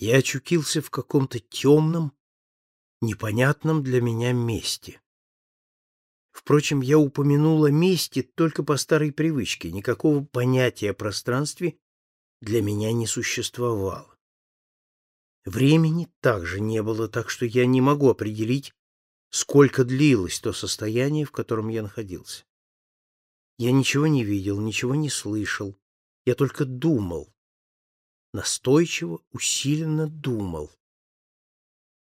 Я очутился в каком-то темном, непонятном для меня месте. Впрочем, я упомянул о месте только по старой привычке, никакого понятия о пространстве для меня не существовало. Времени также не было, так что я не могу определить, сколько длилось то состояние, в котором я находился. Я ничего не видел, ничего не слышал, я только думал, настойчиво, усиленно думал.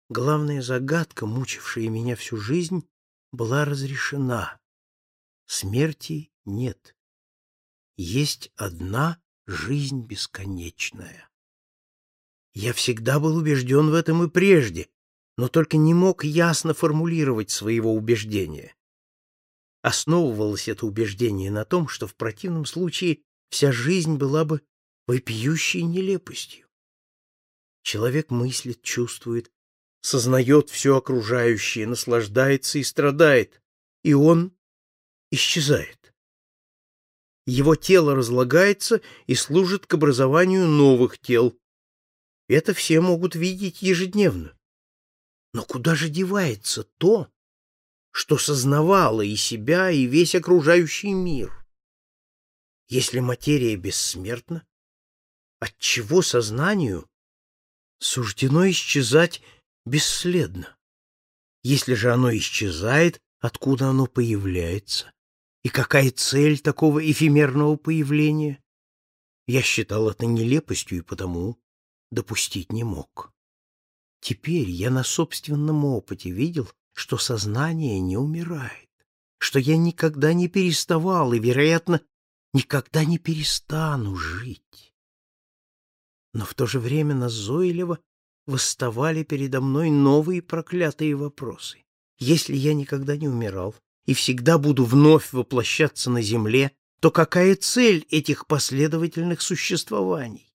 Главная загадка, мучившая меня всю жизнь, была разрешена. Смерти нет. Есть одна жизнь бесконечная. Я всегда был убежден в этом и прежде, но только не мог ясно формулировать своего убеждения. Основывалось это убеждение на том, что в противном случае вся жизнь была бы вопиющей нелепостью. Человек мыслит, чувствует, сознает все окружающее, наслаждается и страдает, и он исчезает. Его тело разлагается и служит к образованию новых тел. Это все могут видеть ежедневно. Но куда же девается то, что сознавало и себя, и весь окружающий мир? Если материя бессмертна, отчего сознанию суждено исчезать бесследно? Если же оно исчезает, откуда оно появляется? И какая цель такого эфемерного появления? Я считал это нелепостью и потому допустить не мог. Теперь я на собственном опыте видел, что сознание не умирает, что я никогда не переставал и, вероятно, никогда не перестану жить но в то же время назойливо восставали передо мной новые проклятые вопросы. Если я никогда не умирал и всегда буду вновь воплощаться на земле, то какая цель этих последовательных существований?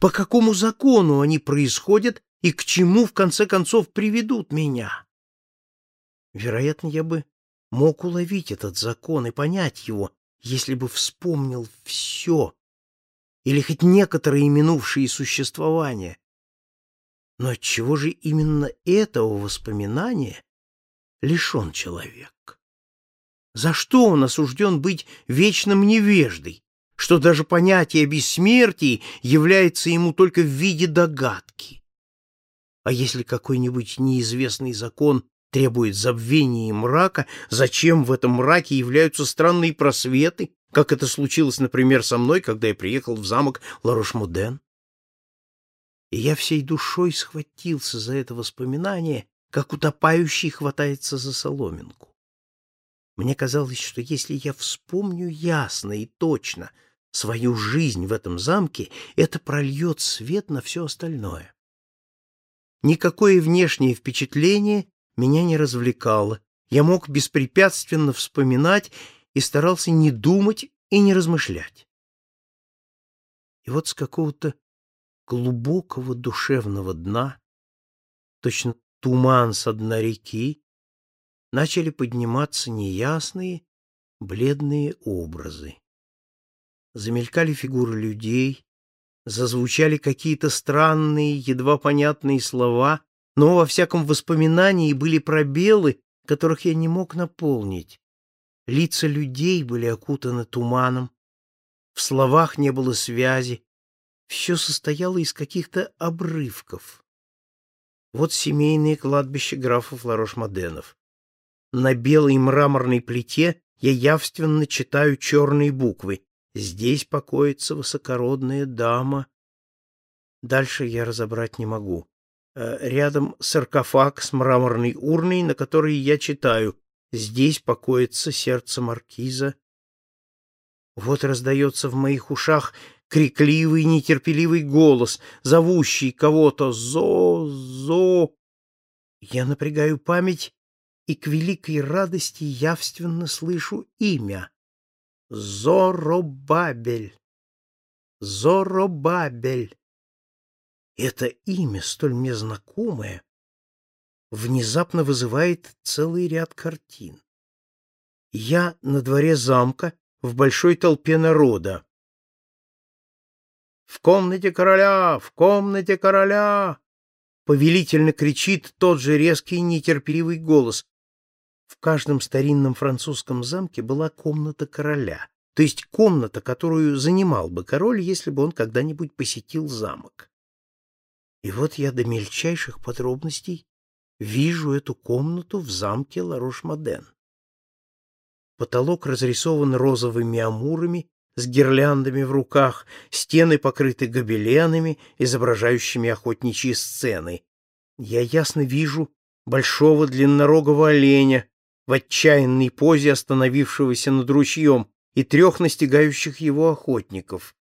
По какому закону они происходят и к чему, в конце концов, приведут меня? Вероятно, я бы мог уловить этот закон и понять его, если бы вспомнил все, или хоть некоторые минувшие существования. Но чего же именно этого воспоминания лишен человек? За что он осужден быть вечным невеждой, что даже понятие бессмертия является ему только в виде догадки? А если какой-нибудь неизвестный закон требует забвения и мрака, зачем в этом мраке являются странные просветы, как это случилось, например, со мной, когда я приехал в замок Ларош-Муден. И я всей душой схватился за это воспоминание, как утопающий хватается за соломинку. Мне казалось, что если я вспомню ясно и точно свою жизнь в этом замке, это прольет свет на все остальное. Никакое внешнее впечатление меня не развлекало. Я мог беспрепятственно вспоминать и старался не думать и не размышлять. И вот с какого-то глубокого душевного дна, точно туман со дна реки, начали подниматься неясные, бледные образы. Замелькали фигуры людей, зазвучали какие-то странные, едва понятные слова, но во всяком воспоминании были пробелы, которых я не мог наполнить. Лица людей были окутаны туманом, в словах не было связи, все состояло из каких-то обрывков. Вот семейное кладбище графов Ларош-Моденов. На белой мраморной плите я явственно читаю черные буквы. Здесь покоится высокородная дама. Дальше я разобрать не могу. Э, рядом саркофаг с мраморной урной, на которой я читаю Здесь покоится сердце маркиза. Вот раздается в моих ушах крикливый, нетерпеливый голос, зовущий кого-то «Зо! Зо!». Я напрягаю память и к великой радости явственно слышу имя. Зоробабель. Зоробабель. Это имя, столь мне знакомое, внезапно вызывает целый ряд картин. Я на дворе замка в большой толпе народа. В комнате короля! В комнате короля!» Повелительно кричит тот же резкий нетерпеливый голос. В каждом старинном французском замке была комната короля, то есть комната, которую занимал бы король, если бы он когда-нибудь посетил замок. И вот я до мельчайших подробностей вижу эту комнату в замке Ларош-Моден. Потолок разрисован розовыми амурами с гирляндами в руках, стены покрыты гобеленами, изображающими охотничьи сцены. Я ясно вижу большого длиннорогого оленя в отчаянной позе остановившегося над ручьем и трех настигающих его охотников.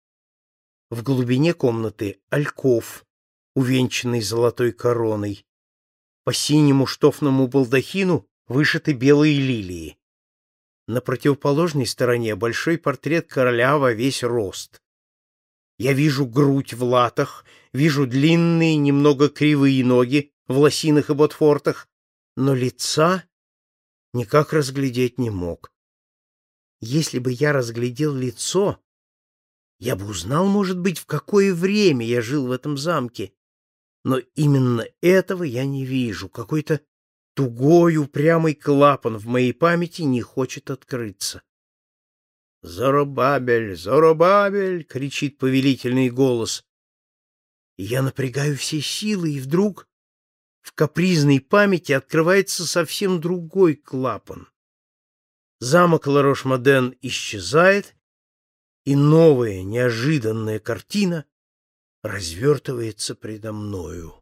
В глубине комнаты альков, увенчанный золотой короной. По синему штофному балдахину вышиты белые лилии. На противоположной стороне большой портрет короля во весь рост. Я вижу грудь в латах, вижу длинные, немного кривые ноги в лосинах и ботфортах, но лица никак разглядеть не мог. Если бы я разглядел лицо, я бы узнал, может быть, в какое время я жил в этом замке. Но именно этого я не вижу. Какой-то Тугой упрямый клапан в моей памяти не хочет открыться. «Зоробабель! Зоробабель!» — кричит повелительный голос. Я напрягаю все силы, и вдруг в капризной памяти открывается совсем другой клапан. Замок Ларош-Моден исчезает, и новая неожиданная картина развертывается предо мною.